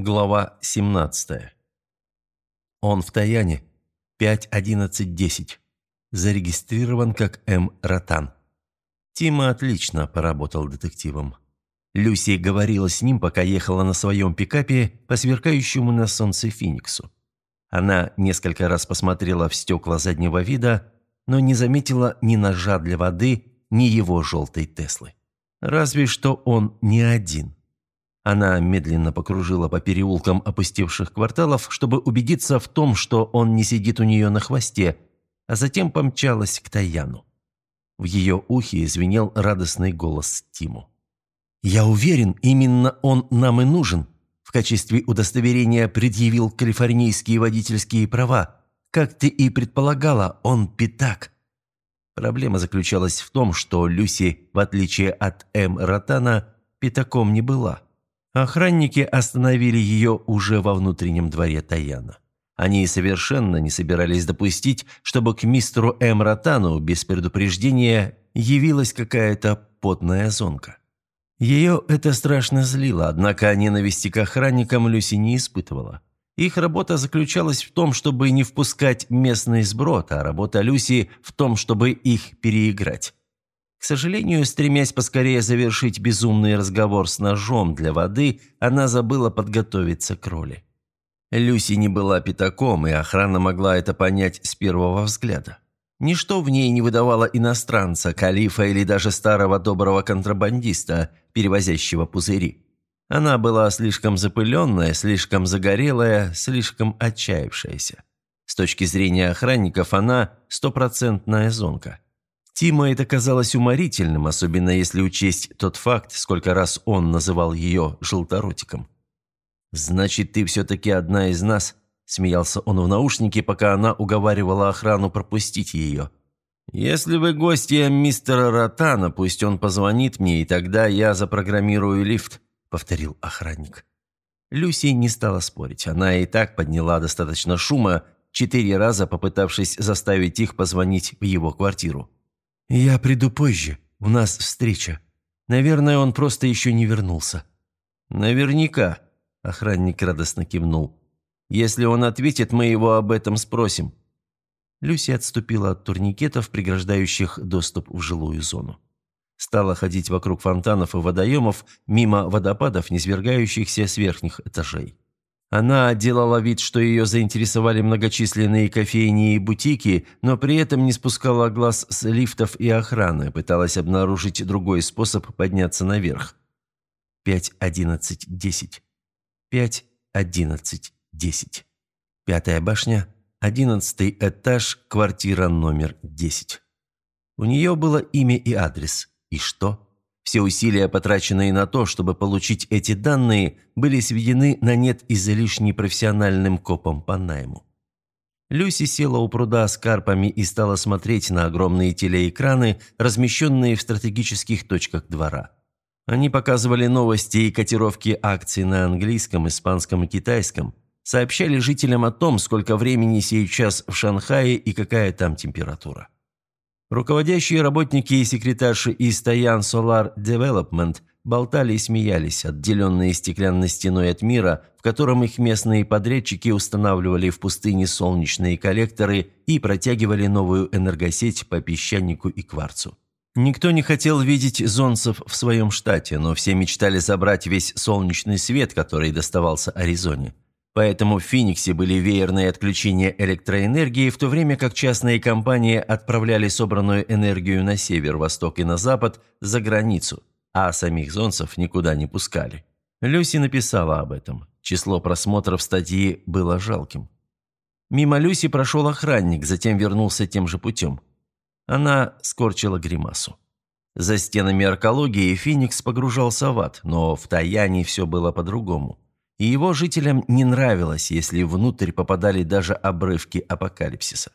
Глава 17. Он в Таяне. 5.11.10. Зарегистрирован как М. Ротан. Тима отлично поработал детективом. Люси говорила с ним, пока ехала на своем пикапе по сверкающему на солнце Фениксу. Она несколько раз посмотрела в стекла заднего вида, но не заметила ни ножа для воды, ни его желтой Теслы. Разве что он не один. Она медленно покружила по переулкам опустевших кварталов, чтобы убедиться в том, что он не сидит у нее на хвосте, а затем помчалась к Таяну. В ее ухе звенел радостный голос Тиму. «Я уверен, именно он нам и нужен. В качестве удостоверения предъявил калифорнийские водительские права. Как ты и предполагала, он пятак». Проблема заключалась в том, что Люси, в отличие от М. Ротана, пятаком не была. Охранники остановили ее уже во внутреннем дворе Таяна. Они совершенно не собирались допустить, чтобы к мистеру М. Без предупреждения явилась какая-то потная зонка. Ее это страшно злило, однако ненависти к охранникам Люси не испытывала. Их работа заключалась в том, чтобы не впускать местный сброд, а работа Люси в том, чтобы их переиграть. К сожалению, стремясь поскорее завершить безумный разговор с ножом для воды, она забыла подготовиться к роли. Люси не была пятаком, и охрана могла это понять с первого взгляда. Ничто в ней не выдавало иностранца, калифа или даже старого доброго контрабандиста, перевозящего пузыри. Она была слишком запыленная, слишком загорелая, слишком отчаявшаяся. С точки зрения охранников она – стопроцентная зонка – Тима это казалось уморительным, особенно если учесть тот факт, сколько раз он называл ее желторотиком. «Значит, ты все-таки одна из нас», – смеялся он в наушнике, пока она уговаривала охрану пропустить ее. «Если вы гостья мистера Ротана, пусть он позвонит мне, и тогда я запрограммирую лифт», – повторил охранник. Люси не стала спорить. Она и так подняла достаточно шума, четыре раза попытавшись заставить их позвонить в его квартиру. «Я приду позже. У нас встреча. Наверное, он просто еще не вернулся». «Наверняка», – охранник радостно кивнул. «Если он ответит, мы его об этом спросим». Люси отступила от турникетов, преграждающих доступ в жилую зону. Стала ходить вокруг фонтанов и водоемов, мимо водопадов, низвергающихся с верхних этажей. Она делала вид, что ее заинтересовали многочисленные кофейни и бутики, но при этом не спускала глаз с лифтов и охраны, пыталась обнаружить другой способ подняться наверх. Пять, одиннадцать, десять. Пять, одиннадцать, десять. Пятая башня, одиннадцатый этаж, квартира номер десять. У нее было имя и адрес. И что? Все усилия, потраченные на то, чтобы получить эти данные, были сведены на нет из-за лишней профессиональным копом по найму. Люси села у пруда с карпами и стала смотреть на огромные телеэкраны, размещенные в стратегических точках двора. Они показывали новости и котировки акций на английском, испанском и китайском, сообщали жителям о том, сколько времени сейчас в Шанхае и какая там температура. Руководящие работники и секретарши из Таян Solar Development болтали и смеялись, отделенные стеклянной стеной от мира, в котором их местные подрядчики устанавливали в пустыне солнечные коллекторы и протягивали новую энергосеть по песчанику и кварцу. Никто не хотел видеть зонцев в своем штате, но все мечтали забрать весь солнечный свет, который доставался Аризоне. Поэтому в Фениксе были веерные отключения электроэнергии, в то время как частные компании отправляли собранную энергию на север, восток и на запад, за границу, а самих зонцев никуда не пускали. Люси написала об этом. Число просмотров статьи было жалким. Мимо Люси прошел охранник, затем вернулся тем же путем. Она скорчила гримасу. За стенами аркологии Феникс погружался в ад, но в Таяне все было по-другому и его жителям не нравилось, если внутрь попадали даже обрывки апокалипсиса.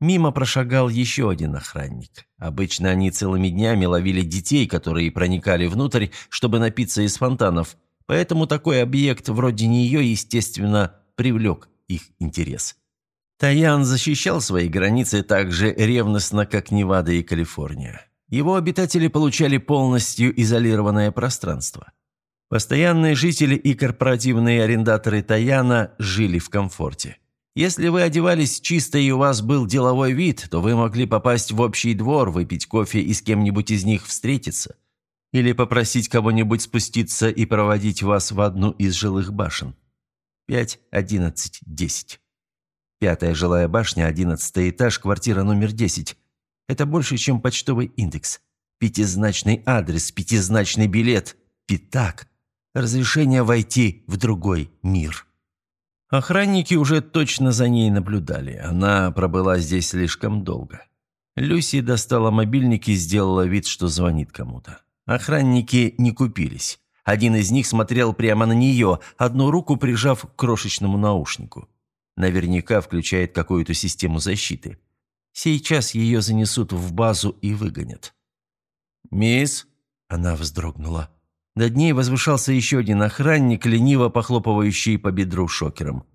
Мимо прошагал еще один охранник. Обычно они целыми днями ловили детей, которые проникали внутрь, чтобы напиться из фонтанов, поэтому такой объект вроде нее, естественно, привлек их интерес. Таян защищал свои границы так же ревностно, как Невада и Калифорния. Его обитатели получали полностью изолированное пространство. Постоянные жители и корпоративные арендаторы Таяна жили в комфорте. Если вы одевались чисто и у вас был деловой вид, то вы могли попасть в общий двор, выпить кофе и с кем-нибудь из них встретиться. Или попросить кого-нибудь спуститься и проводить вас в одну из жилых башен. 5, 11, 10. Пятая жилая башня, одиннадцатый этаж, квартира номер 10. Это больше, чем почтовый индекс. Пятизначный адрес, пятизначный билет. Пятак. Разрешение войти в другой мир. Охранники уже точно за ней наблюдали. Она пробыла здесь слишком долго. Люси достала мобильник и сделала вид, что звонит кому-то. Охранники не купились. Один из них смотрел прямо на нее, одну руку прижав к крошечному наушнику. Наверняка включает какую-то систему защиты. Сейчас ее занесут в базу и выгонят. «Мисс?» – она вздрогнула. Над ней возвышался еще один охранник, лениво похлопывающий по бедру шокером.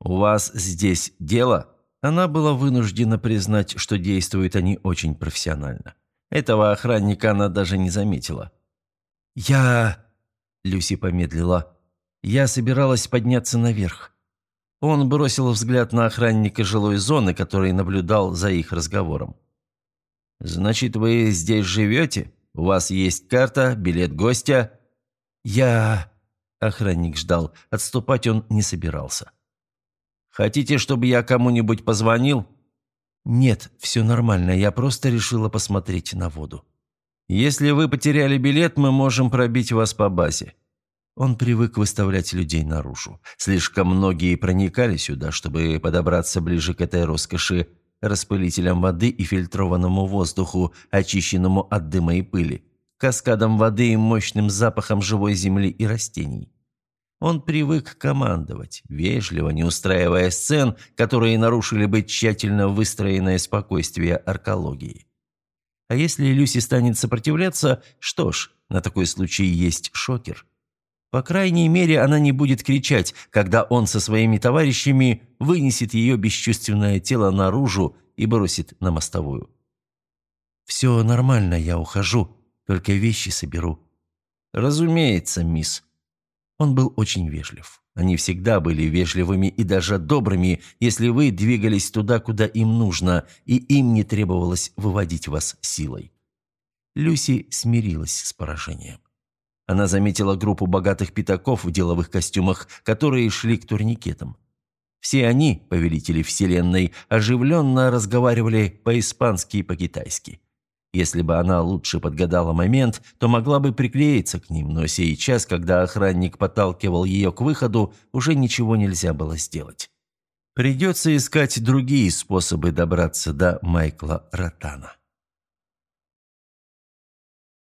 «У вас здесь дело?» Она была вынуждена признать, что действуют они очень профессионально. Этого охранника она даже не заметила. «Я...» – Люси помедлила. «Я собиралась подняться наверх». Он бросил взгляд на охранника жилой зоны, который наблюдал за их разговором. «Значит, вы здесь живете? У вас есть карта, билет гостя?» «Я...» – охранник ждал. Отступать он не собирался. «Хотите, чтобы я кому-нибудь позвонил?» «Нет, все нормально, я просто решила посмотреть на воду». «Если вы потеряли билет, мы можем пробить вас по базе». Он привык выставлять людей наружу. Слишком многие проникали сюда, чтобы подобраться ближе к этой роскоши, распылителям воды и фильтрованному воздуху, очищенному от дыма и пыли, каскадом воды и мощным запахом живой земли и растений. Он привык командовать, вежливо, не устраивая сцен, которые нарушили бы тщательно выстроенное спокойствие аркологии. А если Люси станет сопротивляться, что ж, на такой случай есть шокер. По крайней мере, она не будет кричать, когда он со своими товарищами вынесет ее бесчувственное тело наружу и бросит на мостовую. «Все нормально, я ухожу, только вещи соберу». «Разумеется, мисс», он был очень вежлив. Они всегда были вежливыми и даже добрыми, если вы двигались туда, куда им нужно, и им не требовалось выводить вас силой. Люси смирилась с поражением. Она заметила группу богатых пятаков в деловых костюмах, которые шли к турникетам. Все они, повелители Вселенной, оживленно разговаривали по-испански и по-китайски. Если бы она лучше подгадала момент, то могла бы приклеиться к ним, но сейчас, когда охранник подталкивал ее к выходу, уже ничего нельзя было сделать. Придется искать другие способы добраться до Майкла Ротана.